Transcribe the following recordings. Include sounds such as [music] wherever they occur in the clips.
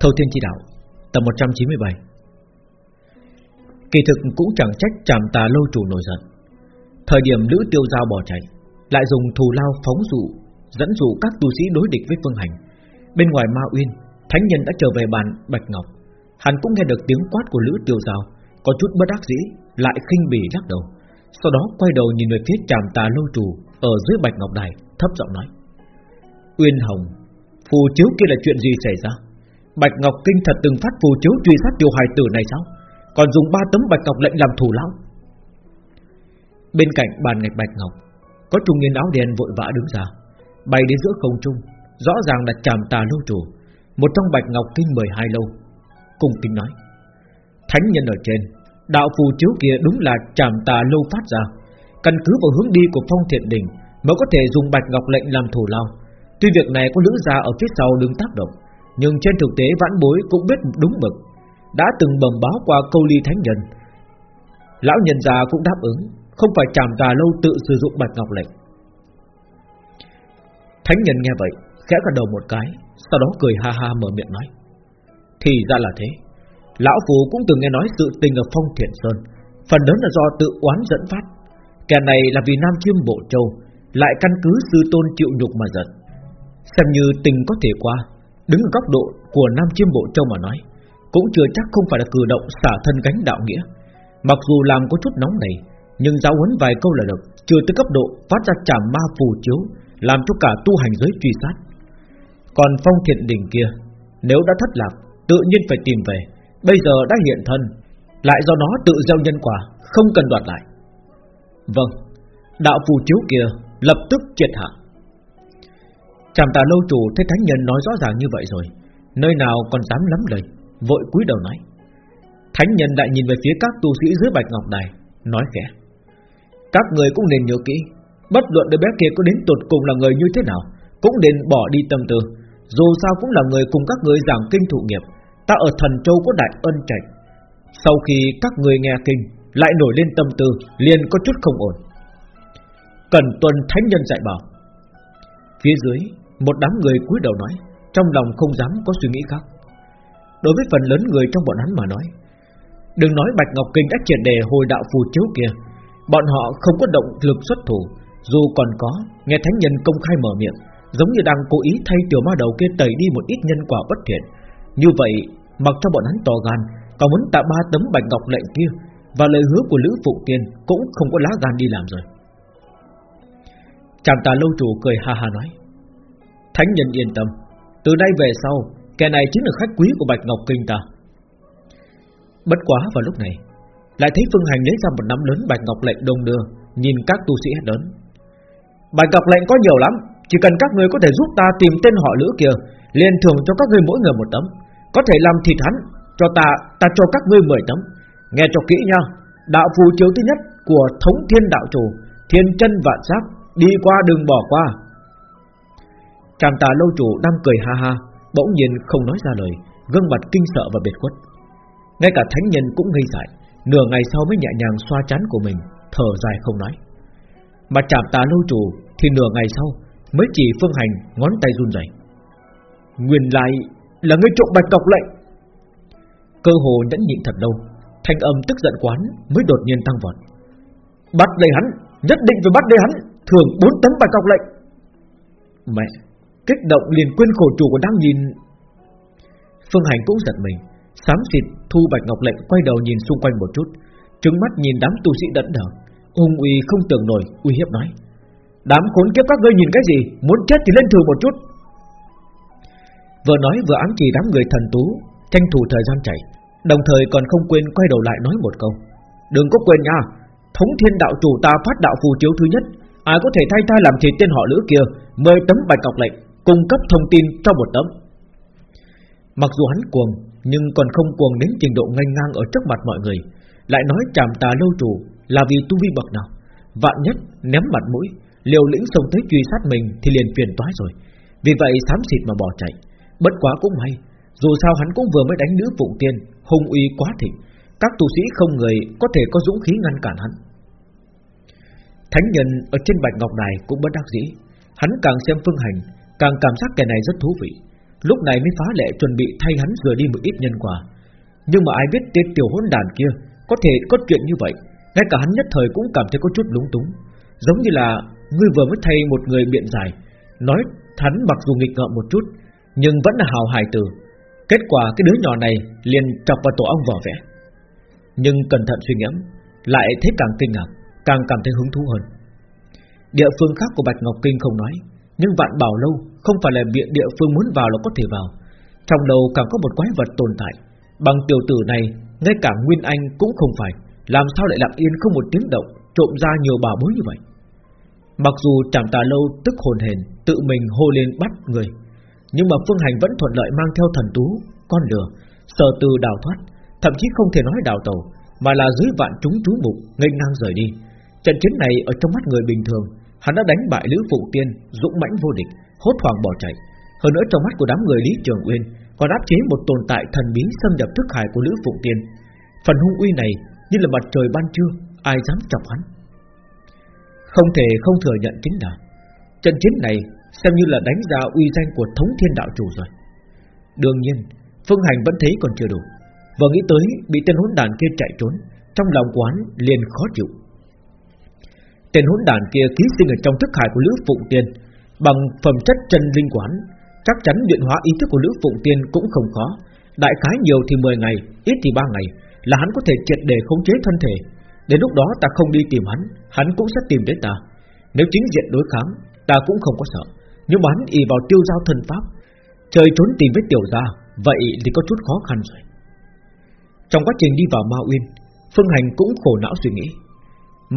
Thâu Thiên Chi Đạo, Tập 197 Kỳ thực cũng chẳng trách tràm tà lâu chủ nổi giận. Thời điểm Lữ Tiêu Giao bỏ chạy, Lại dùng thù lao phóng dụ, Dẫn dụ các tu sĩ đối địch với Phương Hành. Bên ngoài Ma Uyên, Thánh nhân đã trở về bàn Bạch Ngọc. Hắn cũng nghe được tiếng quát của Lữ Tiêu Giao, Có chút bất đắc dĩ, Lại khinh bỉ lắc đầu. Sau đó quay đầu nhìn về phía tràm tà lâu chủ Ở dưới Bạch Ngọc Đài, Thấp giọng nói, Uyên Hồng, Phù chiếu kia là chuyện gì xảy ra? Bạch Ngọc Kinh thật từng phát phù chiếu truy sát tiêu hài tử này sao? Còn dùng ba tấm Bạch Ngọc lệnh làm thủ lão Bên cạnh bàn ngạch Bạch Ngọc, Có trung niên áo đen vội vã đứng ra, Bay đến giữa không trung, Rõ ràng là chàm tà lâu chủ Một trong Bạch Ngọc Kinh 12 lâu. Cùng kinh nói, Thánh nhân ở trên, Đạo phù chiếu kia đúng là chàm tà lâu phát ra. Căn cứ vào hướng đi của phong thiện đình, Mới có thể dùng Bạch Ngọc lệnh làm thủ lao. Tuy việc này có lữ gia ở phía sau đứng tác động nhưng trên thực tế vãn bối cũng biết đúng mực, Đã từng bầm báo qua câu ly thánh nhân. Lão nhân già cũng đáp ứng, Không phải chàm tà lâu tự sử dụng bạch ngọc lệnh. Thánh nhân nghe vậy, Khẽ gật đầu một cái, Sau đó cười ha ha mở miệng nói. Thì ra là thế, Lão Phù cũng từng nghe nói sự tình ở phong thiện sơn, Phần lớn là do tự oán dẫn phát. Kẻ này là vì Nam Chiêm Bộ Châu, Lại căn cứ sư tôn chịu nhục mà giận. Xem như tình có thể qua Đứng ở góc độ của Nam Chiêm Bộ Châu mà nói, Cũng chưa chắc không phải là cử động xả thân gánh đạo nghĩa. Mặc dù làm có chút nóng này Nhưng giáo huấn vài câu là được Chưa tới cấp độ phát ra trảm ma phù chiếu, Làm cho cả tu hành giới truy sát. Còn phong thiện đỉnh kia, Nếu đã thất lạc, Tự nhiên phải tìm về, Bây giờ đã hiện thân, Lại do nó tự gieo nhân quả, Không cần đoạt lại. Vâng Đạo phù chiếu kia lập tức triệt hạ. Chàng tà lâu chủ thấy thánh nhân nói rõ ràng như vậy rồi, Nơi nào còn dám lắm lời, Vội cúi đầu nói. Thánh nhân lại nhìn về phía các tu sĩ dưới bạch ngọc đài, Nói khẽ. Các người cũng nên nhớ kỹ, Bất luận đứa bé kia có đến tột cùng là người như thế nào, Cũng nên bỏ đi tâm tư. Dù sao cũng là người cùng các người giảng kinh thụ nghiệp, Ta ở thần châu có đại ân trạch. Sau khi các người nghe kinh, Lại nổi lên tâm tư, liền có chút không ổn. Cần tuân thánh nhân dạy bảo. Phía dưới một đám người cúi đầu nói, Trong lòng không dám có suy nghĩ khác. Đối với phần lớn người trong bọn hắn mà nói, Đừng nói Bạch Ngọc Kinh đã triệt đề hồi đạo phù chiếu kia, Bọn họ không có động lực xuất thủ, Dù còn có, Nghe thánh nhân công khai mở miệng, Giống như đang cố ý thay tiểu ma đầu kia tẩy đi một ít nhân quả bất thiện. Như vậy, Mặc cho bọn hắn to gan, Còn muốn tạ ba tấm Bạch Ngọc lệnh kia, Và lời hứa của Lữ Phụ Tiên Cũng không có lá gan đi làm rồi. Chàng tà lâu chủ cười ha ha nói Thánh nhân yên tâm. Từ nay về sau Kẻ này chính là khách quý của Bạch Ngọc Kinh ta. Bất quá vào lúc này Lại thấy Phương Hành lấy ra một nắm lớn Bạch Ngọc lệnh đông đưa Nhìn các tu sĩ hết lớn. Bạch Ngọc lệnh có nhiều lắm Chỉ cần các người có thể giúp ta tìm tên họ lữ kia liền thưởng cho các người mỗi người một tấm. Có thể làm thịt hắn Cho ta, ta cho các ngươi 10 tấm. Nghe cho kỹ nha Đạo phù chiếu thứ nhất của thống thiên đạo chủ Thiên chân vạn giác Đi qua đừng bỏ qua. Chàng tà lâu chủ đang cười ha ha, Bỗng nhiên không nói ra lời, Gương mặt kinh sợ và biệt khuất. Ngay cả thánh nhân cũng ngây dại, Nửa ngày sau mới nhẹ nhàng xoa chán của mình, Thở dài không nói. Mà chạm tà lâu chủ thì nửa ngày sau Mới chỉ phương hành ngón tay run rẩy. Nguyên lại là người trộm bạch cọc lệnh. Cơ hồ nhẫn nhịn thật lâu, Thanh âm tức giận quán mới đột nhiên tăng vọt. Bắt lấy hắn, Nhất định phải bắt lấy hắn Thường bốn tấm bạch cọc lệnh. Mẹ! Kích động liền quên khổ chủ của đang nhìn. Phương Hành cũng giật mình Sám xịt, thu bạch ngọc lệnh Quay đầu nhìn xung quanh một chút, Trứng mắt nhìn đám tu sĩ đẫn đờ. Hùng uy không tưởng nổi, uy hiếp nói, Đám khốn kiếp các ngươi nhìn cái gì? Muốn chết thì lên thử một chút. Vừa nói vừa ám chỉ đám người thần tú, Tranh thủ thời gian chạy, Đồng thời còn không quên quay đầu lại nói một câu, Đừng có quên nha, Thống thiên đạo chủ ta phát đạo phù chiếu thứ nhất, Ai có thể thay ta làm thịt tên họ lữ kia, Mời tấm bạch ngọc lệnh. Cung cấp thông tin cho một tấm Mặc dù hắn cuồng, Nhưng còn không cuồng đến trình độ ngang ngang Ở trước mặt mọi người, Lại nói chàm tà lâu chủ là vì tu vi bậc nào. Vạn nhất ném mặt mũi, Liều lĩnh xông tới truy sát mình Thì liền phiền toái rồi. Vì vậy xám xịt mà bỏ chạy. Bất quá cũng may, Dù sao hắn cũng vừa mới đánh nữ phụng tiên, Hung uy quá thịnh. Các tu sĩ không người có thể có dũng khí ngăn cản hắn. Thánh nhân ở trên bạch ngọc này cũng bất đắc dĩ. Hắn càng xem phương hành Càng cảm giác kẻ này rất thú vị. Lúc này mới phá lệ chuẩn bị thay hắn rời đi một ít nhân quả. Nhưng mà ai biết tên tiểu hỗn đàn kia Có thể có chuyện như vậy. Ngay cả hắn nhất thời cũng cảm thấy có chút lúng túng. Giống như là Ngươi vừa mới thay một người miệng dài, Nói hắn mặc dù nghịch ngợm một chút Nhưng vẫn là hào hài tử Kết quả cái đứa nhỏ này liền chọc vào tổ ong vỏ vẽ Nhưng cẩn thận suy ngẫm Lại thấy càng kinh ngạc Càng cảm thấy hứng thú hơn. Địa phương khác của Bạch Ngọc Kinh không nói nhưng vạn bảo lâu Không phải là địa, địa phương muốn vào là có thể vào. Trong đầu càng có một quái vật tồn tại. Bằng tiểu tử này Ngay cả Nguyên Anh cũng không phải. Làm sao lại lặng yên không một tiếng động Trộm ra nhiều bảo bối như vậy? Mặc dù trảm tà lâu tức hồn hền Tự mình hô lên bắt người Nhưng mà Phương Hành vẫn thuận lợi mang theo thần tú Con lừa, Sở từ đào thoát Thậm chí không thể nói đào tàu Mà là dưới vạn chúng chú mục ngây ngang rời đi. Trận chiến này ở trong mắt người bình thường Hắn đã đánh bại Lữ Phụ Tiên, Dũng mãnh vô địch, Hốt hoảng bỏ chạy. Hơn nữa trong mắt của đám người Lý Trường Uyên Còn áp chế một tồn tại thần bí xâm nhập thức hải của Lữ Phụ Tiên. Phần hung uy này như là mặt trời ban trưa, Ai dám chọc hắn? Không thể không thừa nhận chính là Trận chiến này xem như là đánh ra uy danh của thống thiên đạo chủ rồi. Đương nhiên, Phương Hành vẫn thấy còn chưa đủ. Vừa nghĩ tới bị tên hỗn đàn kia chạy trốn, Trong lòng quán liền khó chịu. Tên hỗn đàn kia ký sinh ở trong thức hải của Lữ Phụng Tiên. Bằng phẩm chất chân linh quán Chắc chắn luyện hóa ý thức của Lữ Phụng Tiên cũng không khó. Đại khái nhiều thì 10 ngày, Ít thì 3 ngày, Là hắn có thể triệt để khống chế thân thể. Đến lúc đó ta không đi tìm hắn Hắn cũng sẽ tìm đến ta. Nếu chính diện đối kháng, Ta cũng không có sợ. Nhưng mà hắn y vào tiêu giao thân pháp Trời trốn tìm với tiểu gia, Vậy thì có chút khó khăn rồi. Trong quá trình đi vào Ma Uyên, Phương Hành cũng khổ não suy nghĩ.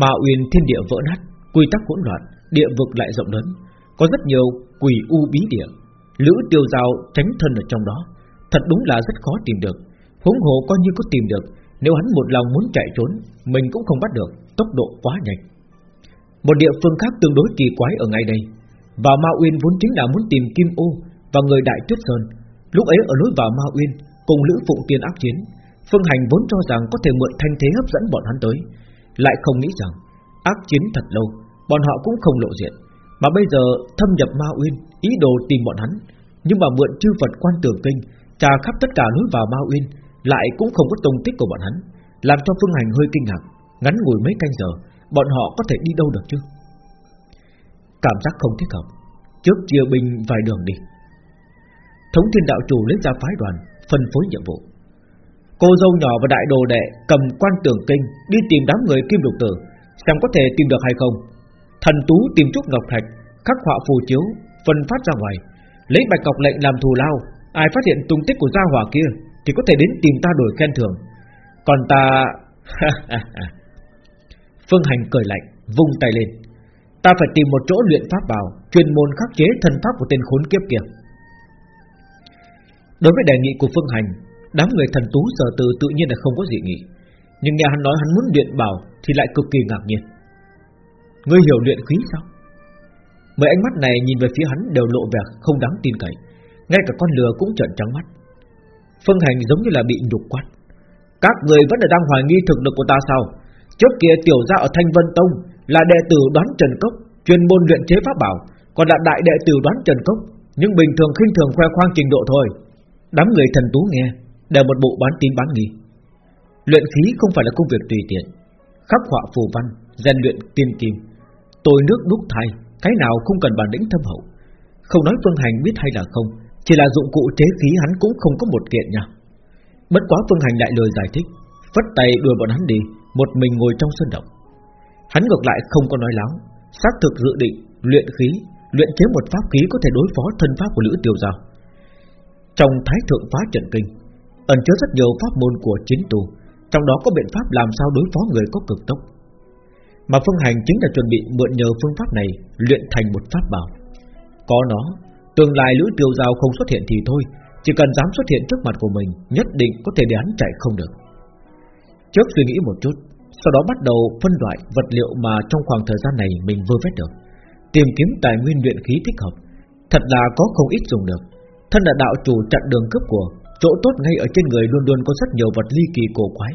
Ma Uyên thiên địa vỡ nát, Quy tắc hỗn loạn, Địa vực lại rộng lớn. Có rất nhiều quỷ u bí địa. Lữ tiêu giao tránh thân ở trong đó. Thật đúng là rất khó tìm được. Huống hồ coi như có tìm được, Nếu hắn một lòng muốn chạy trốn, Mình cũng không bắt được, Tốc độ quá nhanh. Một địa phương khác tương đối kỳ quái ở ngay đây. Vào Ma Uyên vốn chính là muốn tìm Kim Ô Và người Đại Tuyết Sơn. Lúc ấy ở lối vào Ma Uyên, Cùng Lữ Phụng Tiên ác chiến, Phương Hành vốn cho rằng có thể mượn thanh thế hấp dẫn bọn hắn tới lại không nghĩ rằng Ác chiến thật lâu, Bọn họ cũng không lộ diện. Mà bây giờ thâm nhập Ma Uyên, Ý đồ tìm bọn hắn. Nhưng mà mượn chư Phật quan tường kinh, Trà khắp tất cả lối vào Ma Uyên, Lại cũng không có tung tích của bọn hắn, Làm cho Phương Hành hơi kinh ngạc. Ngắn ngủi mấy canh giờ, Bọn họ có thể đi đâu được chứ? Cảm giác không thích hợp, Trước chia binh vài đường đi. Thống thiên đạo chủ lấy ra phái đoàn, Phân phối nhiệm vụ. Cô dâu nhỏ và đại đồ đệ cầm quan tưởng kinh đi tìm đám người kim lục tử, xem có thể tìm được hay không. Thần tú tìm chút ngọc thạch, khắc họa phù chiếu, phân phát ra ngoài, lấy bạch ngọc lệnh làm thù lao. Ai phát hiện tung tích của gia hỏa kia thì có thể đến tìm ta đổi khen thưởng. Còn ta, [laughs] Phương Hành cười lạnh, vung tay lên. Ta phải tìm một chỗ luyện pháp bảo, chuyên môn khắc chế thần pháp của tên khốn kiếp kia. Đối với đề nghị của Phương Hành, Đám người thần tú sở từ tự nhiên là không có gì nghĩ Nhưng nghe hắn nói hắn muốn luyện bảo Thì lại cực kỳ ngạc nhiên. Ngươi hiểu luyện khí sao? Mấy ánh mắt này nhìn về phía hắn đều lộ vẻ không đáng tin cậy. Ngay cả con lừa cũng trợn trắng mắt. Phương Hành giống như là bị nhục quát. Các người vẫn là đang hoài nghi thực lực của ta sao? Trước kia tiểu gia ở Thanh Vân Tông Là đệ tử đoán Trần Cốc, Chuyên môn luyện chế pháp bảo, Còn là đại đệ tử đoán Trần Cốc. Nhưng bình thường khinh thường khoe khoang trình độ thôi. Đám người thần tú nghe đều một bộ bán tín bán nghi. Luyện khí không phải là công việc tùy tiện, khắc họa phù văn, rèn luyện tiên kim, tôi nước đúc thai, cái nào không cần bản lĩnh thâm hậu. Không nói Phương Hành biết hay là không, chỉ là dụng cụ chế khí hắn cũng không có một kiện nha. Bất quá Phương Hành lại lời giải thích, phất tay đuổi bọn hắn đi, một mình ngồi trong sân động. Hắn ngược lại không có nói láo, xác thực dự định luyện khí, luyện chế một pháp khí có thể đối phó thân pháp của Lữ Tiêu Giao. Trong Thái Thượng Phá Trận Kinh, ẩn chứa rất nhiều pháp môn của chiến tu, trong đó có biện pháp làm sao đối phó người có cực tốc. Mà Phương Hành chính là chuẩn bị mượn nhờ phương pháp này luyện thành một pháp bảo. Có nó, tương lai Lữ Tiêu Giao không xuất hiện thì thôi, chỉ cần dám xuất hiện trước mặt của mình, nhất định có thể để hắn chạy không được. Trước suy nghĩ một chút, sau đó bắt đầu phân loại vật liệu mà trong khoảng thời gian này mình vơ vét được, tìm kiếm tài nguyên luyện khí thích hợp. Thật là có không ít dùng được. Thân là đạo chủ chặn đường cướp của, Chỗ tốt ngay ở trên người luôn luôn có rất nhiều vật ly kỳ cổ quái.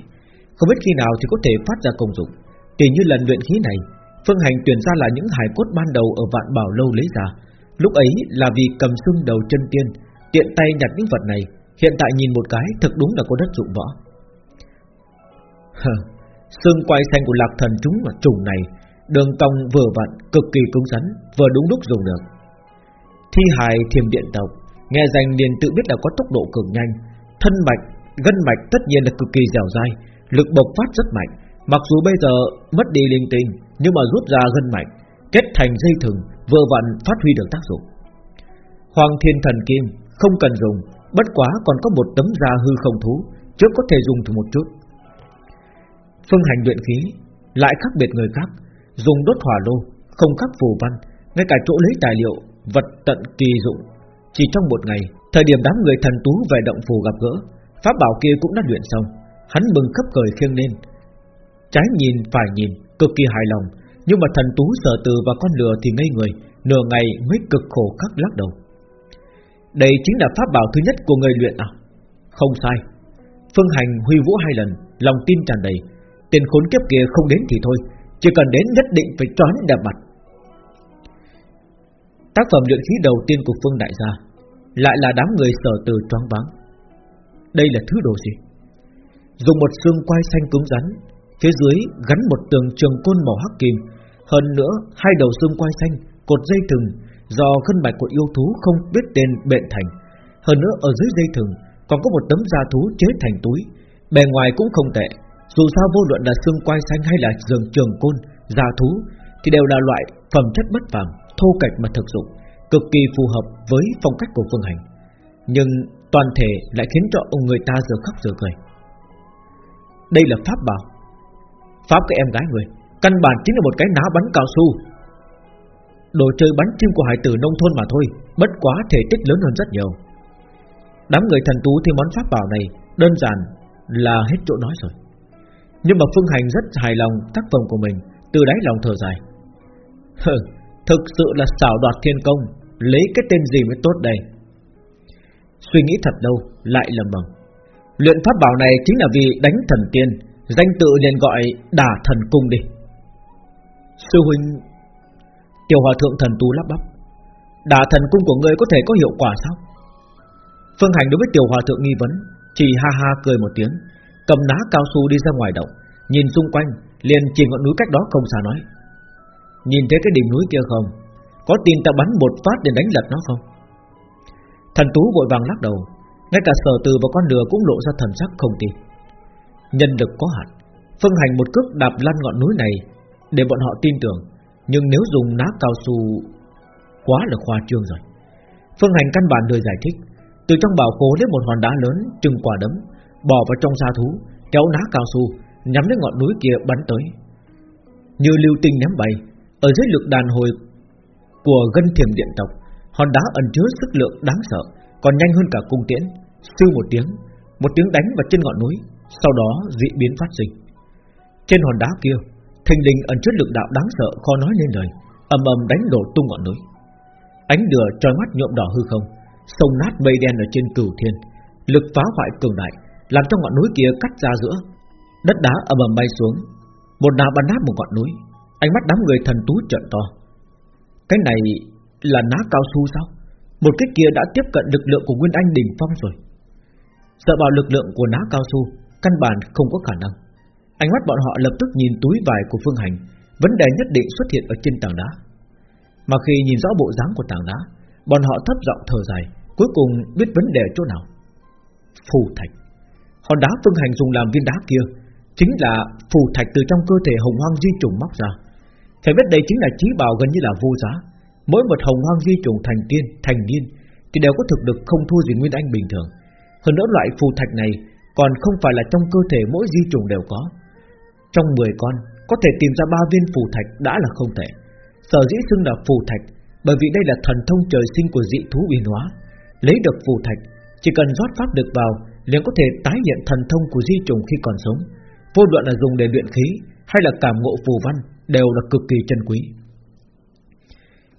Không biết khi nào thì có thể phát ra công dụng. Tỷ như lần luyện khí này, Phương Hành tuyển ra là những hài cốt ban đầu ở vạn bảo lâu lấy ra. Lúc ấy là vì cầm xương đầu chân tiên, Tiện tay nhặt những vật này. Hiện tại nhìn một cái thật đúng là có đất dụng võ. [laughs] Xương quay xanh của lạc thần chúng là trùng này. Đường cong vừa vặn, Cực kỳ cứng rắn, Vừa đúng lúc dùng được. Thi hài thiềm điện tộc. Nghe danh liền tự biết là có tốc độ cực nhanh. Thân mạch, gân mạch tất nhiên là cực kỳ dẻo dai Lực bộc phát rất mạnh. Mặc dù bây giờ mất đi linh tinh Nhưng mà rút ra gân mạch Kết thành dây thừng vừa vặn phát huy được tác dụng. Hoàng thiên thần kim Không cần dùng Bất quá còn có một tấm da hư không thú Trước có thể dùng thử một chút. Phương hành luyện khí Lại khác biệt người khác Dùng đốt hỏa lô Không khắc phù văn Ngay cả chỗ lấy tài liệu Vật tận kỳ dụng. Chỉ trong một ngày, Thời điểm đám người thần tú về động phủ gặp gỡ, Pháp bảo kia cũng đã luyện xong. Hắn mừng khấp cười khiêng lên. Trái nhìn phải nhìn, Cực kỳ hài lòng. Nhưng mà thần tú sở từ và con lừa thì ngây người, Nửa ngày mới cực khổ khắc lắc đầu. Đây chính là pháp bảo thứ nhất của người luyện à? Không sai. Phương hành huy vũ hai lần, Lòng tin tràn đầy. Tiền khốn kiếp kia không đến thì thôi, Chỉ cần đến nhất định phải choán đẹp mặt. Tác phẩm luyện khí đầu tiên của Phương Đại gia Lại là đám người sở từ choáng váng. Đây là thứ đồ gì? Dùng một xương quai xanh cứng rắn, Phía dưới gắn một tường trường côn màu hắc kim Hơn nữa hai đầu xương quai xanh Cột dây thừng Do gân mạch của yêu thú không biết tên bện thành. Hơn nữa ở dưới dây thừng Còn có một tấm da thú chế thành túi, Bề ngoài cũng không tệ. Dù sao vô luận là xương quai xanh hay là giường trường côn, Da thú Thì đều là loại phẩm chất bất phàm. Thô kệch mà thực dụng Cực kỳ phù hợp với phong cách của Phương Hành. Nhưng toàn thể lại khiến cho ông người ta giờ khóc giờ cười. Đây là pháp bảo. Pháp cái em gái người Căn bản chính là một cái ná bắn cao su. Đồ chơi bắn chim của hải tử nông thôn mà thôi Bất quá thể tích lớn hơn rất nhiều. Đám người thần tú thêm món pháp bảo này Đơn giản là hết chỗ nói rồi. Nhưng mà Phương Hành rất hài lòng tác phẩm của mình Từ đáy lòng thở dài. Hừ, Thực sự là xảo đoạt thiên công, Lấy cái tên gì mới tốt đây? Suy nghĩ thật lâu, Lại lầm bầm. Luyện pháp bảo này chính là vì đánh thần tiên, Danh tự liền gọi đả thần cung đi. Sư huynh Tiểu hòa thượng thần tu lắp bắp. Đả thần cung của ngươi có thể có hiệu quả sao? Phương Hành đối với tiểu hòa thượng nghi vấn, Chỉ ha ha cười một tiếng, Cầm ná cao su đi ra ngoài động, Nhìn xung quanh, liền chỉ ngọn núi cách đó không xa nói. Nhìn thấy cái đỉnh núi kia không? Có tin ta bắn một phát để đánh lật nó không? Thần tú vội vàng lắc đầu, Ngay cả sở từ và con lừa cũng lộ ra thần sắc không tin. Nhân lực có hạn, Phương hành một cước đạp lăn ngọn núi này Để bọn họ tin tưởng, Nhưng nếu dùng ná cao su Quá là khoa trương rồi. Phương hành căn bản đời giải thích, Từ trong bảo khố lấy một hòn đá lớn Trừng quả đấm, Bỏ vào trong xa thú, Kéo ná cao su, Nhắm đến ngọn núi kia bắn tới. Như lưu tinh ném bay ở dưới lực đàn hồi Của gân thiềm điện tộc Hòn đá ẩn chứa sức lượng đáng sợ, Còn nhanh hơn cả cung tiễn. Sư một tiếng Một tiếng đánh vào chân ngọn núi, sau đó dị biến phát sinh. Trên hòn đá kia, Thình lình ẩn chứa lực đạo đáng sợ khó nói nên lời, ầm ầm đánh đổ tung ngọn núi. Ánh lửa trói mắt nhuộm đỏ hư không, Sông nát mây đen ở trên cửu thiên. Lực phá hoại cường đại, Làm cho ngọn núi kia cắt ra giữa. Đất đá ầm ầm bay xuống, Một đá bắn nát một ngọn núi. Ánh mắt đám người thần tú trợn to. Cái này là ná cao su sao? Một cái kia đã tiếp cận lực lượng của Nguyên Anh đỉnh phong rồi. Sợ bảo lực lượng của ná cao su, Căn bản không có khả năng. Ánh mắt bọn họ lập tức nhìn túi vải của Phương Hành, Vấn đề nhất định xuất hiện ở trên tảng đá. Mà khi nhìn rõ bộ dáng của tảng đá, Bọn họ thấp giọng thở dài, Cuối cùng biết vấn đề chỗ nào. Phù thạch. Hòn đá Phương Hành dùng làm viên đá kia, Chính là phù thạch từ trong cơ thể hồng hoang di trùng móc ra. Phải biết đây chính là trí bảo gần như là vô giá Mỗi một hồng hoang di trùng thành tiên, thành niên Thì đều có thực lực không thua gì Nguyên Anh bình thường Hơn nữa loại phù thạch này còn không phải là trong cơ thể mỗi di trùng đều có. Trong 10 con có thể tìm ra ba viên phù thạch đã là không thể. Sở dĩ xưng là phù thạch bởi vì đây là thần thông trời sinh của dị thú uyên hóa. Lấy được phù thạch, chỉ cần rót pháp được vào, liền có thể tái hiện thần thông của di trùng khi còn sống. Vô luận là dùng để luyện khí hay là cảm ngộ phù văn đều là cực kỳ chân quý.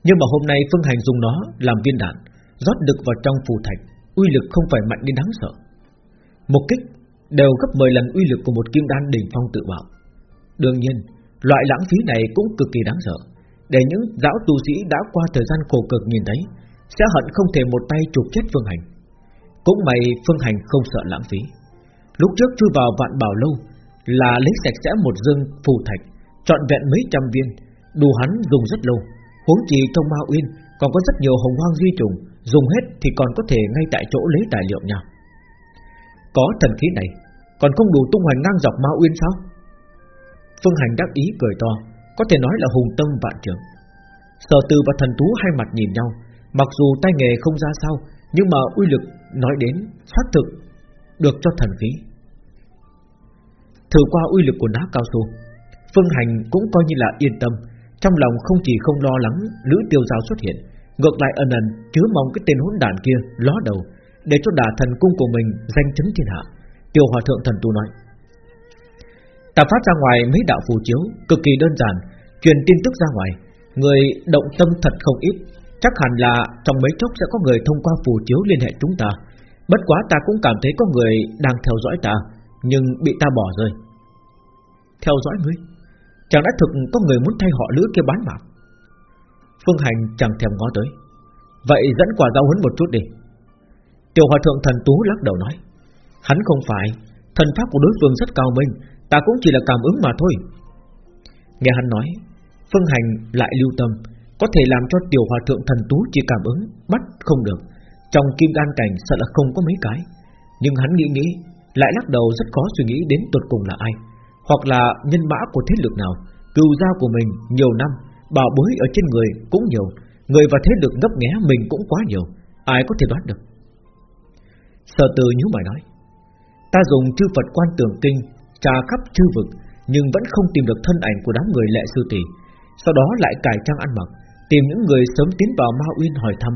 Nhưng mà hôm nay Phương Hành dùng nó làm viên đạn, rót được vào trong phù thạch, uy lực không phải mạnh đến đáng sợ. Một kích đều gấp 10 lần uy lực của một kim đan đỉnh phong tự bạo. Đương nhiên, loại lãng phí này cũng cực kỳ đáng sợ. Để những giáo tu sĩ đã qua thời gian khổ cực nhìn thấy, sẽ hận không thể một tay chụp chết Phương Hành. Cũng may Phương Hành không sợ lãng phí Lúc trước chui vào vạn bảo lâu Là lấy sạch sẽ một dương phù thạch Chọn vẹn mấy trăm viên, Đủ hắn dùng rất lâu. Huống chi trong Ma Uyên còn có rất nhiều hồng hoang di trùng, Dùng hết thì còn có thể ngay tại chỗ lấy tài liệu nhau Có thần khí này, Còn không đủ tung hoành ngang dọc Ma Uyên sao? Phương Hành đắc ý cười to, Có thể nói là hùng tâm vạn trưởng. Sở từ và thần tú hai mặt nhìn nhau, Mặc dù tay nghề không ra sao, Nhưng mà uy lực nói đến xác thực Được cho thần khí. Thử qua uy lực của đá cao su Phương Hành cũng coi như là yên tâm. Trong lòng không chỉ không lo lắng Lữ tiêu giao xuất hiện, Ngược lại ẩn ẩn chứa mong cái tên hỗn đản kia ló đầu, Để cho đả thần cung của mình danh chấn thiên hạ. Tiêu hòa thượng thần tu nói, Ta phát ra ngoài mấy đạo phù chiếu, Cực kỳ đơn giản, Truyền tin tức ra ngoài. Người động tâm thật không ít, Chắc hẳn là trong mấy chốc sẽ có người thông qua phù chiếu liên hệ chúng ta. Bất quá ta cũng cảm thấy có người đang theo dõi ta, Nhưng bị ta bỏ rơi. Theo dõi ngươi? Chẳng đã thực có người muốn thay họ lữ kia bán mạng. Phương Hành chẳng thèm ngó tới. Vậy dẫn quả giao huấn một chút đi. Tiểu hòa thượng thần tú lắc đầu nói, Hắn không phải, Thần pháp của đối phương rất cao minh, Ta cũng chỉ là cảm ứng mà thôi. Nghe hắn nói, Phương Hành lại lưu tâm, Có thể làm cho tiểu hòa thượng thần tú chỉ cảm ứng Bắt không được, Trong kim đan cảnh sợ là không có mấy cái. Nhưng hắn nghĩ nghĩ, Lại lắc đầu rất khó suy nghĩ đến tuột cùng là ai. Hoặc là nhân mã của thế lực nào Cừu giao của mình nhiều năm, Bảo bối ở trên người cũng nhiều, Người và thế lực ngấp nghé mình cũng quá nhiều, Ai có thể đoán được? Sở từ nhíu mày nói, Ta dùng chư Phật quan tường kinh Trà khắp chư vực, Nhưng vẫn không tìm được thân ảnh của đám người lệ sư tỷ. Sau đó lại cải trang ăn mặc, Tìm những người sớm tiến vào Ma Uyên hỏi thăm.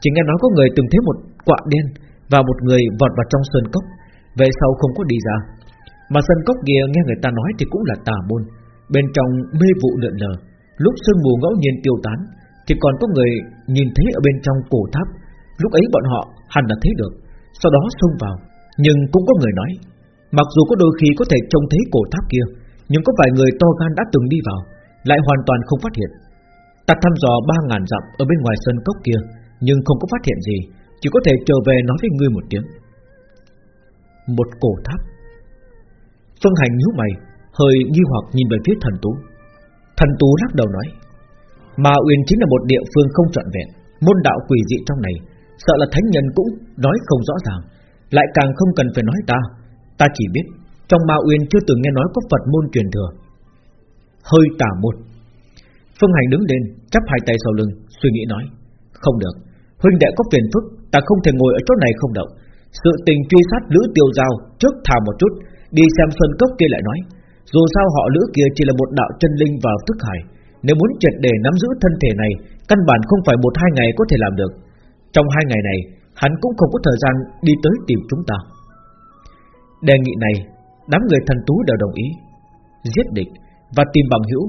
Chỉ nghe nói có người từng thấy một quạ đen Và một người vọt vào trong sơn cốc. Về sau không có đi ra mà sân cốc kia nghe người ta nói thì cũng là tà môn. Bên trong mê vụ lượn lờ, Lúc sương mù ngẫu nhiên tiêu tán, Thì còn có người nhìn thấy ở bên trong cổ tháp. Lúc ấy bọn họ hẳn là thấy được, Sau đó xông vào, Nhưng cũng có người nói, Mặc dù có đôi khi có thể trông thấy cổ tháp kia, Nhưng có vài người to gan đã từng đi vào, Lại hoàn toàn không phát hiện. Ta thăm dò ba ngàn dặm ở bên ngoài sân cốc kia, Nhưng không có phát hiện gì, Chỉ có thể trở về nói với ngươi một tiếng. Một cổ tháp. Phương Hành nhíu mày, Hơi nghi hoặc nhìn về phía thần tú. Thần tú lắc đầu nói Mà Uyên chính là một địa phương không trọn vẹn, Môn đạo quỷ dị trong này, Sợ là thánh nhân cũng nói không rõ ràng, Lại càng không cần phải nói ta. Ta chỉ biết, Trong Ma Uyên chưa từng nghe nói có Phật môn truyền thừa. Hơi tả một. Phương Hành đứng lên, Chắp hai tay sau lưng, Suy nghĩ nói, Không được, Huynh đệ có phiền phức, Ta không thể ngồi ở chỗ này không động. Sự tình truy sát Lữ Tiêu Giao Trước thả một chút Đi xem Xuân Cốc kia lại nói, dù sao họ lữ kia chỉ là một đạo chân linh vào thức hải, Nếu muốn triệt để nắm giữ thân thể này, Căn bản không phải một hai ngày có thể làm được. Trong hai ngày này, Hắn cũng không có thời gian đi tới tìm chúng ta. Đề nghị này, Đám người thần tú đều đồng ý. Giết địch và tìm bằng hữu,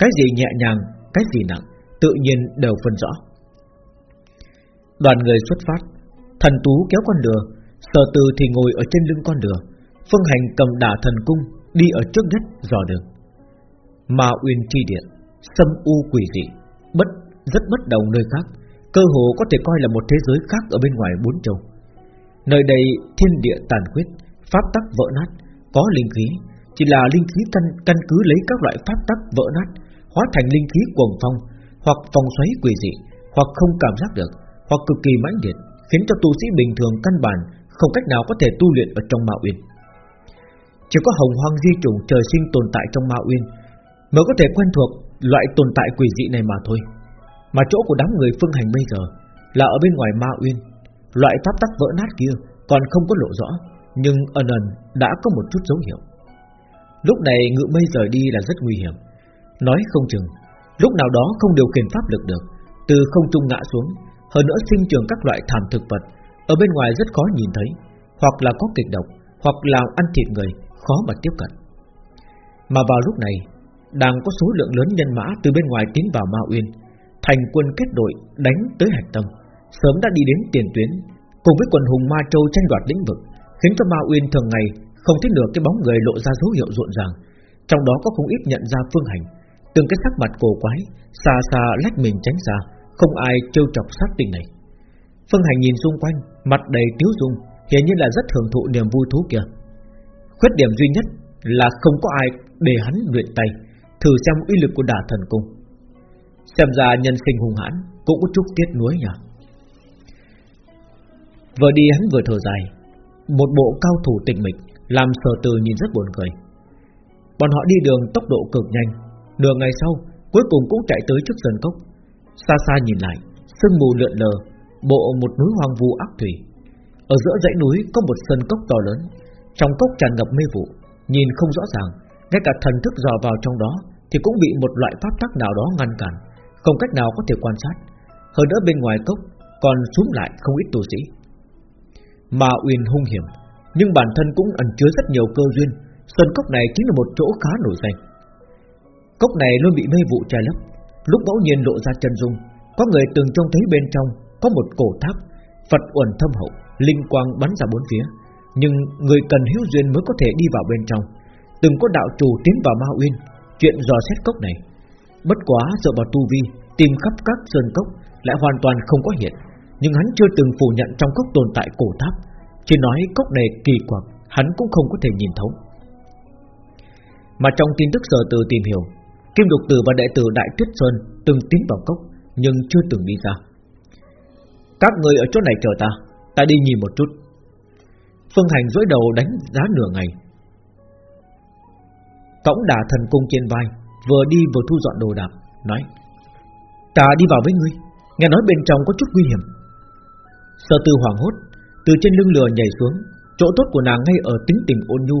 Cái gì nhẹ nhàng, Cái gì nặng, Tự nhiên đều phân rõ. Đoàn người xuất phát, Thần tú kéo con lừa Sở từ thì ngồi ở trên lưng con lừa Phương hành cầm đả thần cung Đi ở trước nhất dò đường. Mà uyên chi điện Xâm u quỷ dị Bất rất bất đồng nơi khác Cơ hồ có thể coi là một thế giới khác ở bên ngoài bốn châu. Nơi đây thiên địa tàn khuyết Pháp tắc vỡ nát Có linh khí Chỉ là linh khí căn, căn cứ lấy các loại pháp tắc vỡ nát Hóa thành linh khí cuồng phong Hoặc vòng xoáy quỷ dị Hoặc không cảm giác được Hoặc cực kỳ mãnh liệt Khiến cho tu sĩ bình thường căn bản Không cách nào có thể tu luyện ở trong mạo uyên chỉ có hồng hoang di trùng trời sinh tồn tại trong ma uyên, Mới có thể quen thuộc loại tồn tại quỷ dị này mà thôi. Mà chỗ của đám người phương hành bây giờ Là ở bên ngoài ma uyên. Loại pháp tắc vỡ nát kia Còn không có lộ rõ, Nhưng ẩn ẩn đã có một chút dấu hiệu. Lúc này ngự mây rời đi là rất nguy hiểm. Nói không chừng, Lúc nào đó không điều khiển pháp lực được, Từ không trung ngã xuống, Hơn nữa sinh trường các loại thảm thực vật, Ở bên ngoài rất khó nhìn thấy, Hoặc là có kịch độc, Hoặc là ăn thịt người khó mà tiếp cận. Mà vào lúc này, đang có số lượng lớn nhân mã từ bên ngoài tiến vào Ma Uyên, thành quân kết đội đánh tới Hạch Tâm, sớm đã đi đến tiền tuyến, cùng với quần hùng Ma Châu tranh đoạt lĩnh vực, khiến cho Ma Uyên thường ngày không thấy được cái bóng người lộ ra dấu hiệu rộn ràng, trong đó có không ít nhận ra phương hành, từng cái sắc mặt cổ quái, xa xa lách mình tránh xa, không ai trêu chọc sát tình này. Phương Hành nhìn xung quanh, mặt đầy tiếu dung, Hiển nhiên là rất hưởng thụ niềm vui thú kia Khuyết điểm duy nhất là không có ai để hắn luyện tay, Thử xem uy lực của đả thần cung. Xem ra nhân sinh hung hãn Cũng có chút tiếc nuối nhỉ. Vừa đi hắn vừa thở dài, Một bộ cao thủ tịnh mịch, Làm sở từ nhìn rất buồn cười. Bọn họ đi đường tốc độ cực nhanh, Nửa ngày sau, Cuối cùng cũng chạy tới trước sân cốc. Xa xa nhìn lại, Sương mù lượn lờ, Bộ một núi hoang vu ác thủy. Ở giữa dãy núi có một sân cốc to lớn trong cốc tràn ngập mê vụ, Nhìn không rõ ràng, Ngay cả thần thức dò vào trong đó Thì cũng bị một loại pháp tắc nào đó ngăn cản, Không cách nào có thể quan sát. Hơn nữa bên ngoài cốc Còn xuống lại không ít tu sĩ. Mà uyên hung hiểm, Nhưng bản thân cũng ẩn chứa rất nhiều cơ duyên Sơn cốc này chính là một chỗ khá nổi danh. Cốc này luôn bị mê vụ che lấp, Lúc bỗng nhiên lộ ra chân dung, Có người từng trông thấy bên trong Có một cổ tháp, Phật uẩn thâm hậu, Linh quang bắn ra bốn phía. Nhưng người cần hữu duyên mới có thể đi vào bên trong. Từng có đạo chủ tiến vào Ma Uyên Chuyện dò xét cốc này. Bất quá dựa vào tu vi Tìm khắp các sơn cốc Lại hoàn toàn không có hiện. Nhưng hắn chưa từng phủ nhận trong cốc tồn tại cổ tháp. Chỉ nói cốc này kỳ quặc Hắn cũng không có thể nhìn thấu. Mà trong tin tức giờ từ tìm hiểu Kim Đục Tử và đệ tử Đại Tuyết Sơn từng tiến vào cốc nhưng chưa từng đi ra. Các người ở chỗ này chờ ta, ta đi nhìn một chút. Phương Hành dối đầu đánh giá nửa ngày. Cõng đà thần cung trên vai, vừa đi vừa thu dọn đồ đạc, nói: Ta đi vào với ngươi, nghe nói bên trong có chút nguy hiểm. Sở Tư hoàng hốt, từ trên lưng lừa nhảy xuống, chỗ tốt của nàng ngay ở tính tình ôn nhu,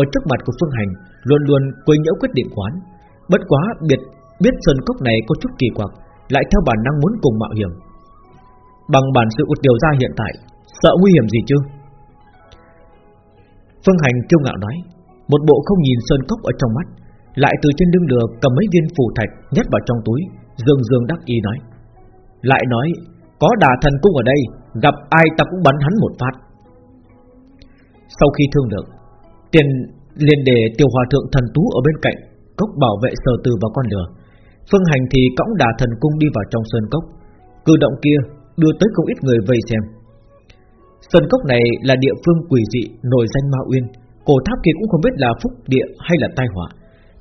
ở trước mặt của Phương Hành luôn luôn quên nhiễu quyết định quán Bất quá biệt biết sơn cốc này có chút kỳ quặc Lại theo bản năng muốn cùng mạo hiểm Bằng bản sự của tiểu gia hiện tại Sợ nguy hiểm gì chứ Phương Hành kiêu ngạo nói, Một bộ không nhìn sơn cốc ở trong mắt, Lại từ trên lưng lừa cầm mấy viên phù thạch Nhét vào trong túi, Dương dương đắc ý nói Lại nói, Có đà thần cung ở đây, Gặp ai ta cũng bắn hắn một phát Sau khi thương lượng, Tiền liền để tiểu hòa thượng thần tú ở bên cạnh, cốc bảo vệ sờ từ vào con lửa. Phương Hành thì cõng đà thần cung đi vào trong sơn cốc. Cử động kia đưa tới không ít người vây xem. Sơn cốc này là địa phương quỷ dị nổi danh ma uyên, cổ tháp kia cũng không biết là phúc địa hay là tai họa.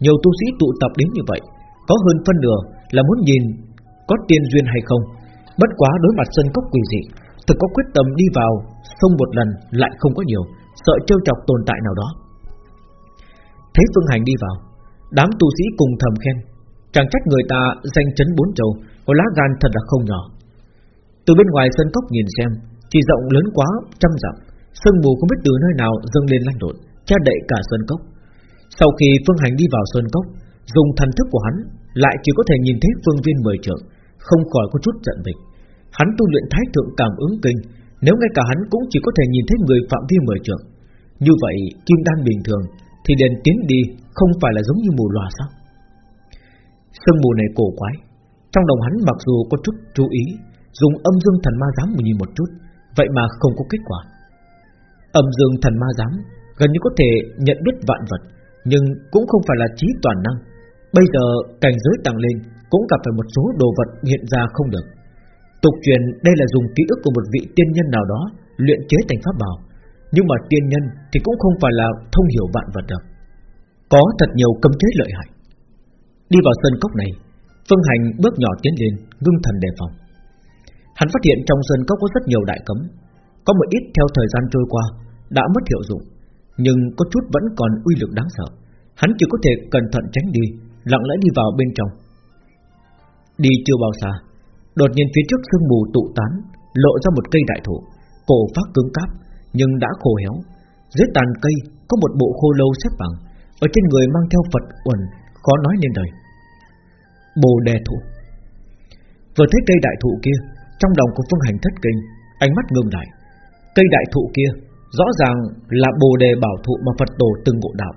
Nhiều tu sĩ tụ tập đến như vậy, có hơn phân nửa là muốn nhìn có tiên duyên hay không. Bất quá đối mặt sơn cốc quỷ dị, thực có quyết tâm đi vào, xông một lần lại không có nhiều, sợ trêu chọc tồn tại nào đó. Thấy Phương Hành đi vào, Đám tu sĩ cùng thầm khen Chẳng trách người ta danh chấn bốn châu Có lá gan thật là không nhỏ Từ bên ngoài sân cốc nhìn xem chỉ rộng lớn quá trăm dặm Sương mù không biết từ nơi nào dâng lên lăn lộn, Che đậy cả sơn cốc. Sau khi Phương Hành đi vào sơn cốc, Dùng thần thức của hắn Lại chỉ có thể nhìn thấy phương viên mười trượng, Không khỏi có chút giận mình. Hắn tu luyện thái thượng cảm ứng kinh, Nếu ngay cả hắn cũng chỉ có thể nhìn thấy người phạm vi mười trượng. Như vậy, kim đan bình thường Thì đền tiến đi không phải là giống như mù lòa sao? Sương mù này cổ quái, Trong đồng hắn mặc dù có chút chú ý, Dùng âm dương thần ma giám nhìn một chút Vậy mà không có kết quả. Âm dương thần ma giám Gần như có thể nhận biết vạn vật, Nhưng cũng không phải là trí toàn năng. Bây giờ cảnh giới tăng lên, Cũng gặp phải một số đồ vật hiện ra không được. Tục truyền đây là dùng ký ức của một vị tiên nhân nào đó Luyện chế thành pháp bảo, Nhưng mà tiên nhân thì cũng không phải là thông hiểu vạn vật được. Có thật nhiều cấm chế lợi hại. Đi vào sân cốc này, Phương Hành bước nhỏ tiến lên, Ngưng thần đề phòng. Hắn phát hiện trong sơn cốc có rất nhiều đại cấm. Có một ít theo thời gian trôi qua, Đã mất hiệu dụng, Nhưng có chút vẫn còn uy lực đáng sợ. Hắn chỉ có thể cẩn thận tránh đi, Lặng lẽ đi vào bên trong. Đi chưa bao xa, Đột nhiên phía trước sương mù tụ tán, Lộ ra một cây đại thụ, Cổ phát cứng cáp, Nhưng đã khô héo. Dưới tàn cây có một bộ khô lâu xếp bằng, ở trên người mang theo Phật uẩn Khó nói nên lời. Bồ đề thụ. Vừa thấy cây đại thụ kia trong lòng của Phương Hành thất kinh, Ánh mắt ngưng lại. Cây đại thụ kia, Rõ ràng là bồ đề bảo thụ mà Phật tổ từng ngộ đạo.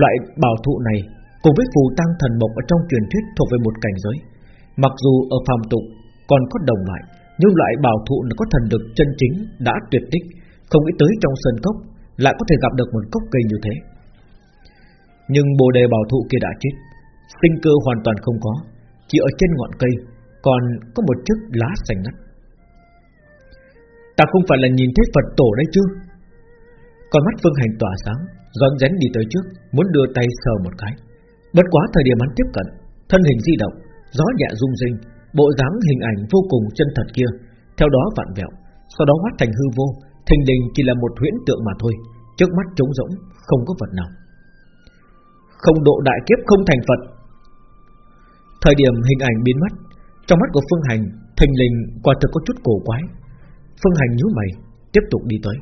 Loại bảo thụ này Cùng với phù tăng thần mộc ở trong truyền thuyết thuộc về một cảnh giới. Mặc dù ở phàm tục còn có đồng loại Nhưng loại bảo thụ nó có thần lực chân chính Đã tuyệt tích, Không nghĩ tới trong sơn cốc Lại có thể gặp được một cốc cây như thế. Nhưng bồ đề bảo thụ kia đã chết, Sinh cơ hoàn toàn không có, Chỉ ở trên ngọn cây còn có một chiếc lá xanh ngắt. Ta không phải là nhìn thấy Phật tổ đấy chứ? Con mắt Phương Hành tỏa sáng, Rón rén đi tới trước, Muốn đưa tay sờ một cái. Bất quá thời điểm hắn tiếp cận, Thân hình di động, Gió nhẹ rung rinh, Bộ dáng hình ảnh vô cùng chân thật kia, Theo đó vặn vẹo, Sau đó hóa thành hư vô, Thình lình chỉ là một huyễn tượng mà thôi, Trước mắt trống rỗng, Không có vật nào. Không độ đại kiếp không thành Phật. Thời điểm hình ảnh biến mất trong mắt của Phương Hành Thành lình quả thực có chút cổ quái. Phương Hành nhíu mày, Tiếp tục đi tới.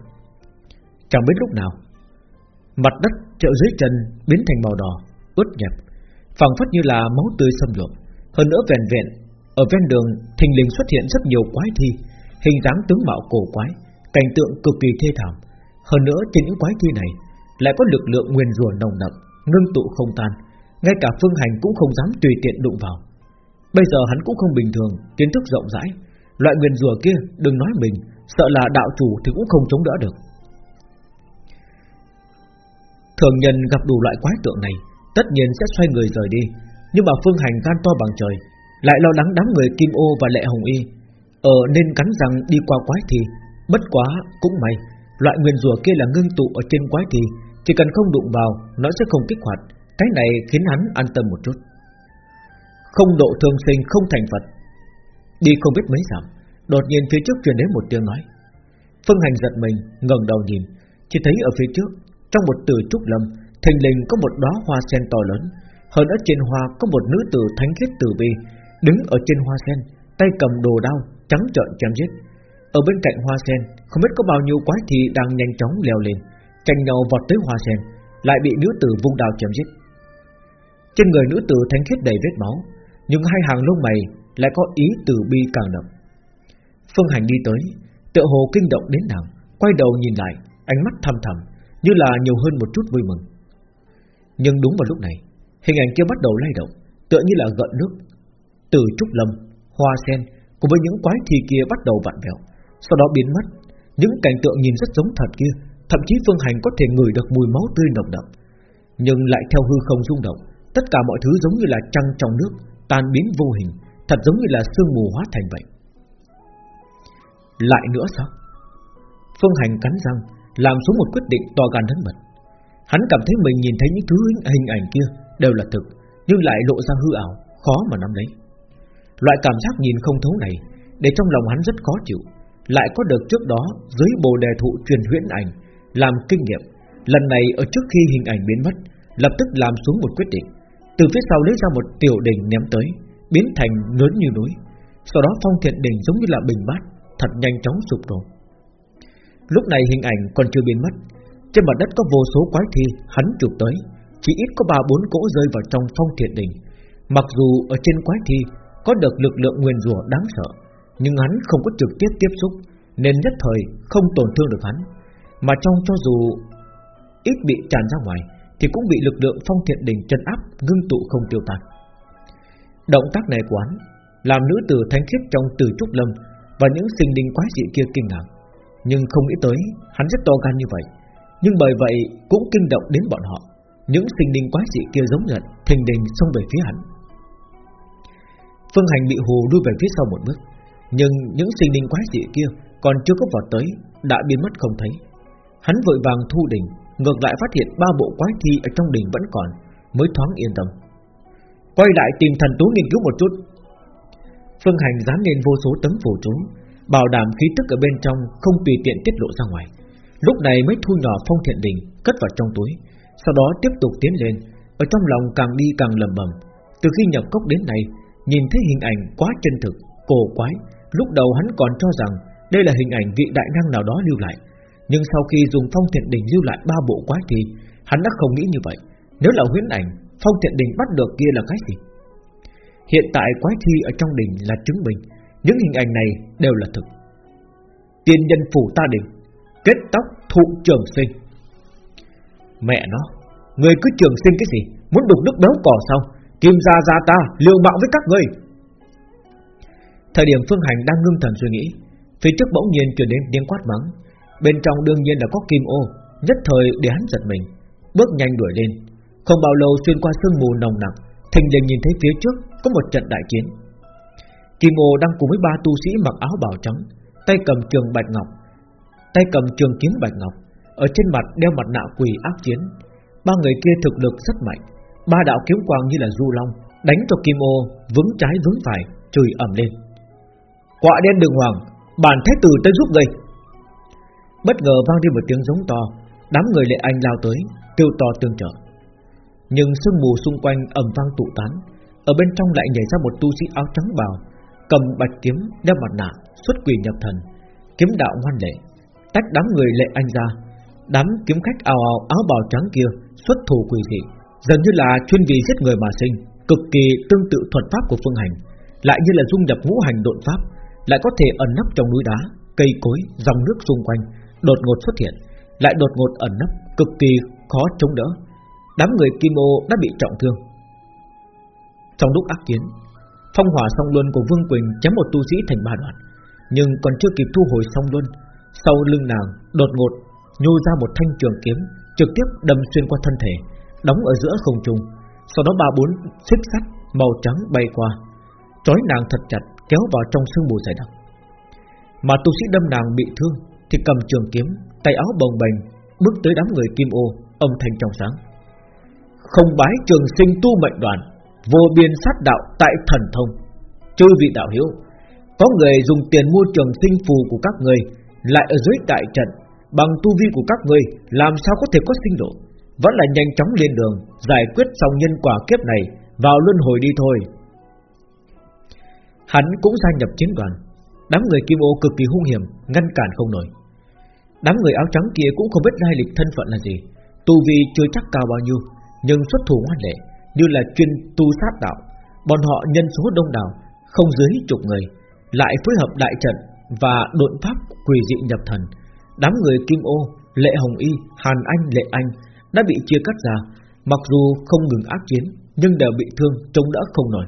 Chẳng biết lúc nào, Mặt đất trợ dưới chân biến thành màu đỏ, Ướt nhẹp phẳng phất như là máu tươi xâm lược. Hơn nữa vẹn vẹn, Ở ven đường thình lình xuất hiện rất nhiều quái thi, Hình dáng tướng mạo cổ quái, Cảnh tượng cực kỳ thê thảm. Hơn nữa trên những quái thi này Lại có lực lượng nguyên rùa nồng nặc, Ngưng tụ không tan. Ngay cả phương hành cũng không dám tùy tiện đụng vào. Bây giờ hắn cũng không bình thường, Kiến thức rộng rãi. Loại nguyên rùa kia, đừng nói mình, Sợ là đạo chủ thì cũng không chống đỡ được. Thường nhân gặp đủ loại quái tượng này, Tất nhiên sẽ xoay người rời đi. Nhưng mà phương hành gan to bằng trời, Lại lo lắng đám người Kim Ô và Lệ Hồng Y. Ở nên cắn răng đi qua quái thì Bất quá, cũng may, Loại nguyên rùa kia là ngưng tụ ở trên quái thì Chỉ cần không đụng vào, Nó sẽ không kích hoạt. Cái này khiến hắn an tâm một chút. Không độ thường sinh, không thành Phật. Đi không biết mấy dặm, Đột nhiên phía trước truyền đến một tiếng nói. Phương hành giật mình, ngẩng đầu nhìn, Chỉ thấy ở phía trước, Trong một từ trúc lâm, Thình lình có một đóa hoa sen to lớn. Hơn ở trên hoa có một nữ tử thánh khiết từ bi Đứng ở trên hoa sen, Tay cầm đồ đao, trắng trợn chém giết. Ở bên cạnh hoa sen, Không biết có bao nhiêu quái thị đang nhanh chóng leo lên, Tranh nhau vọt tới hoa sen, Lại bị nữ tử vung đao chém giết. Trên người nữ tử thánh khiết đầy vết máu nhưng hai hàng lông mày Lại có ý tử bi càng đậm. Phương Hành đi tới Tựa hồ kinh động đến nàng Quay đầu nhìn lại Ánh mắt thầm thầm Như là nhiều hơn một chút vui mừng. Nhưng đúng vào lúc này Hình ảnh kia bắt đầu lay động Tựa như là gợn nước. Từ trúc lâm, hoa sen Cùng với những quái thi kia bắt đầu vặn vẹo Sau đó biến mất. Những cảnh tượng nhìn rất giống thật kia Thậm chí Phương Hành có thể ngửi được mùi máu tươi nồng đậm. Nhưng lại theo hư không rung động Tất cả mọi thứ giống như là trăng trong nước. Tan biến vô hình, Thật giống như là sương mù hóa thành vậy. Lại nữa sao? Phương Hành cắn răng, Làm xuống một quyết định to gan lớn mật. Hắn cảm thấy mình nhìn thấy những thứ hình ảnh kia Đều là thực, Nhưng lại lộ ra hư ảo, Khó mà nắm lấy. Loại cảm giác nhìn không thấu này, Để trong lòng hắn rất khó chịu, Lại có được trước đó dưới bồ đề thụ truyền huyễn ảnh, Làm kinh nghiệm, Lần này ở trước khi hình ảnh biến mất, Lập tức làm xuống một quyết định. Từ phía sau lấy ra một tiểu đỉnh ném tới, Biến thành lớn như núi. Sau đó phong thiện đỉnh giống như là bình bát, Thật nhanh chóng sụp đổ. Lúc này hình ảnh còn chưa biến mất. Trên mặt đất có vô số quái thi, Hắn chụp tới. Chỉ ít có ba bốn cỗ rơi vào trong phong thiện đỉnh. Mặc dù ở trên quái thi Có được lực lượng nguyên rủa đáng sợ, Nhưng hắn không có trực tiếp tiếp xúc, Nên nhất thời không tổn thương được hắn. Mà trong cho dù Ít bị tràn ra ngoài thì cũng bị lực lượng phong thiện đỉnh chân áp, Ngưng tụ không tiêu tan. Động tác này của hắn Làm nữ tử thánh khiết trong từ trúc lâm Và những sinh linh quái dị kia kinh ngạc. Nhưng không nghĩ tới, Hắn rất to gan như vậy. Nhưng bởi vậy cũng kinh động đến bọn họ. Những sinh linh quái dị kia giống nhận, Thình đình xông về phía hắn. Phương Hành bị hù đuôi về phía sau một bước. Nhưng những sinh linh quái dị kia Còn chưa có vào tới, Đã biến mất không thấy. Hắn vội vàng thu đỉnh Ngược lại phát hiện ba bộ quái thi ở trong đình vẫn còn Mới thoáng yên tâm. Quay lại tìm thần tú nghiên cứu một chút. Phương Hành dán lên vô số tấm phù chú Bảo đảm khí tức ở bên trong Không tùy tiện tiết lộ ra ngoài. Lúc này mới thu nhỏ phong thiện đình Cất vào trong túi Sau đó tiếp tục tiến lên. Ở trong lòng càng đi càng lầm bầm. Từ khi nhập cốc đến nay Nhìn thấy hình ảnh quá chân thực, cổ quái Lúc đầu hắn còn cho rằng Đây là hình ảnh vị đại năng nào đó lưu lại. Nhưng sau khi dùng phong thiện đình lưu lại ba bộ quái thì Hắn đã không nghĩ như vậy. Nếu là huyễn ảnh, Phong thiện đình bắt được kia là cái gì? Hiện tại quái thi ở trong đình là chứng minh, Những hình ảnh này đều là thực. Tiên nhân phủ ta đình, Kết tóc thụ trường sinh. Mẹ nó, Người cứ trường sinh cái gì? Muốn đục nước béo cỏ sao? Kim gia gia ta, liều mạng với các ngươi Thời điểm Phương Hành đang ngưng thần suy nghĩ, Phía trước bỗng nhiên truyền đến tiếng quát mắng. Bên trong đương nhiên là có kim ô Nhất thời để hắn giật mình Bước nhanh đuổi lên Không bao lâu xuyên qua sương mù nồng nặc Thình lình nhìn thấy phía trước có một trận đại chiến Kim ô đang cùng với ba tu sĩ mặc áo bào trắng Tay cầm trường bạch ngọc tay cầm trường kiếm bạch ngọc, ở trên mặt đeo mặt nạ quỷ ác chiến. Ba người kia thực lực rất mạnh, ba đạo kiếm quang như là du long, đánh cho Kim Ô vướng trái vướng phải, chửi ầm lên. Quạ đen đường hoàng, bản thái tử tới giúp ngươi. Bất ngờ vang đi một tiếng giống to, đám người lệ anh lao tới, kêu to tương trợ. Nhưng sương mù xung quanh ầm vang tụ tán, ở bên trong lại nhảy ra một tu sĩ áo trắng bào, cầm bạch kiếm, đeo mặt nạ, xuất quỷ nhập thần, kiếm đạo ngoan lệ, tách đám người lệ anh ra. Đám kiếm khách ào ào áo bào trắng kia xuất thủ quỷ dị, dần như là chuyên vì giết người mà sinh, cực kỳ tương tự thuật pháp của phương hành, lại như là dung nhập ngũ hành độn pháp, lại có thể ẩn nấp trong núi đá, cây cối, dòng nước xung quanh, đột ngột xuất hiện, lại đột ngột ẩn nấp, cực kỳ khó chống đỡ. Đám người Kim Ô đã bị trọng thương. Trong lúc ác chiến, phong hỏa song luân của Vương Quỳnh chém một tu sĩ thành ba đoạn, nhưng còn chưa kịp thu hồi song luân, sau lưng nàng đột ngột nhô ra một thanh trường kiếm, trực tiếp đâm xuyên qua thân thể, đóng ở giữa không trung. Sau đó ba bốn xích sắt màu trắng bay qua, trói nàng thật chặt kéo vào trong sương mù dày đặc. Mà tu sĩ đâm nàng bị thương thì cầm trường kiếm, tay áo bồng bềnh bước tới đám người kim ô, âm thanh trong sáng. Không bái trường sinh tu mệnh đoàn, vô biên sát đạo tại thần thông. Chư vị đạo hiếu, có người dùng tiền mua trường sinh phù của các người, lại ở dưới đại trận, bằng tu vi của các người, làm sao có thể có sinh độ? Vẫn là nhanh chóng lên đường, giải quyết xong nhân quả kiếp này, vào luân hồi đi thôi. Hắn cũng gia nhập chiến đoàn Đám người kim ô cực kỳ hung hiểm Ngăn cản không nổi Đám người áo trắng kia cũng không biết lai lịch thân phận là gì. Tu vi chưa chắc cao bao nhiêu Nhưng xuất thủ ngoan lệ Như là chuyên tu sát đạo. Bọn họ nhân số đông đảo Không dưới chục người Lại phối hợp đại trận Và độn pháp quỷ dị nhập thần. Đám người kim ô, lệ hồng y, hàn anh, lệ anh Đã bị chia cắt ra. Mặc dù không ngừng ác chiến Nhưng đều bị thương chống đỡ không nổi.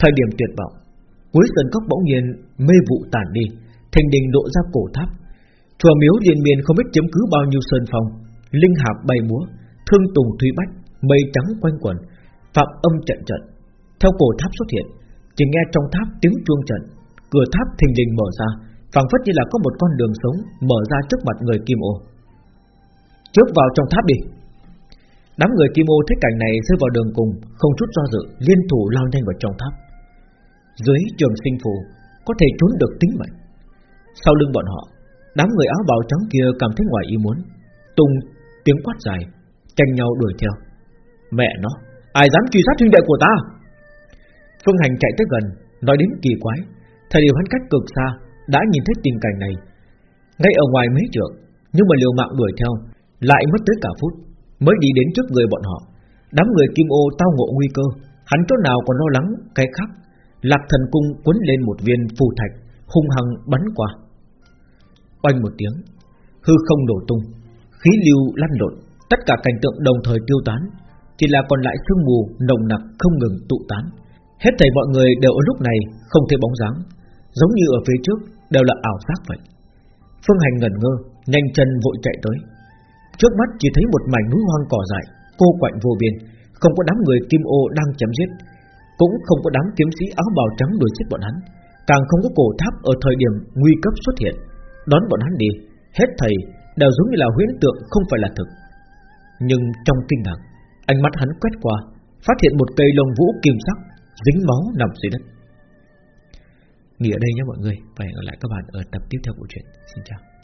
Thời điểm tuyệt vọng Cuối sân cốc bỗng nhiên mê vụ tàn đi. Thành đình độ ra cổ tháp. Chùa miếu liên miên không biết chiếm cứ bao nhiêu sơn phòng, Linh hạp bay múa Thương tùng thủy bách Mây trắng quanh quẩn Phạm âm trận trận. Theo cổ tháp xuất hiện Chỉ nghe trong tháp tiếng chuông trận Cửa tháp thình lình mở ra phảng phất như là có một con đường sống Mở ra trước mặt người kim ô. Trước vào trong tháp đi. Đám người kim ô thấy cảnh này rơi vào đường cùng Không chút do dự Liên thủ lao nhanh vào trong tháp. Dưới trường sinh phù Có thể trốn được tính mệnh. Sau lưng bọn họ, Đám người áo bào trắng kia cảm thấy ngoài ý muốn. Tung tiếng quát dài, Tranh nhau đuổi theo. Mẹ nó, Ai dám truy sát huynh đệ của ta? Phương Hành chạy tới gần, Nói đến kỳ quái. Thời điểm hắn cách cực xa, Đã nhìn thấy tình cảnh này. Ngay ở ngoài mấy trượng, Nhưng mà liều mạng đuổi theo, Lại mất tới cả phút. Mới đi đến trước người bọn họ, Đám người kim ô tao ngộ nguy cơ. Hắn chỗ nào còn lo lắng cái khác? Lạc thần cung quấn lên một viên phù thạch, Hung hăng bắn qua. Oanh một tiếng. Hư không đổ tung Khí lưu lăn lộn Tất cả cảnh tượng đồng thời tiêu tán. Chỉ là còn lại sương mù nồng nặc không ngừng tụ tán. Hết thảy mọi người đều ở lúc này Không thấy bóng dáng Giống như ở phía trước đều là ảo giác vậy. Phương Hành ngẩn ngơ Nhanh chân vội chạy tới. Trước mắt chỉ thấy một mảnh núi hoang cỏ dại Cô quạnh vô biên Không có đám người kim ô đang chém giết. Cũng không có đám kiếm sĩ áo bào trắng đuổi giết bọn hắn, càng không có cổ tháp ở thời điểm nguy cấp xuất hiện, đón bọn hắn đi, hết thầy đều giống như là huyễn tượng không phải là thực. Nhưng trong kinh ngạc, ánh mắt hắn quét qua, phát hiện một cây lông vũ kim sắc dính máu nằm dưới đất. Nghỉ ở đây nhé mọi người và hẹn gặp lại các bạn ở tập tiếp theo của truyện. Xin chào.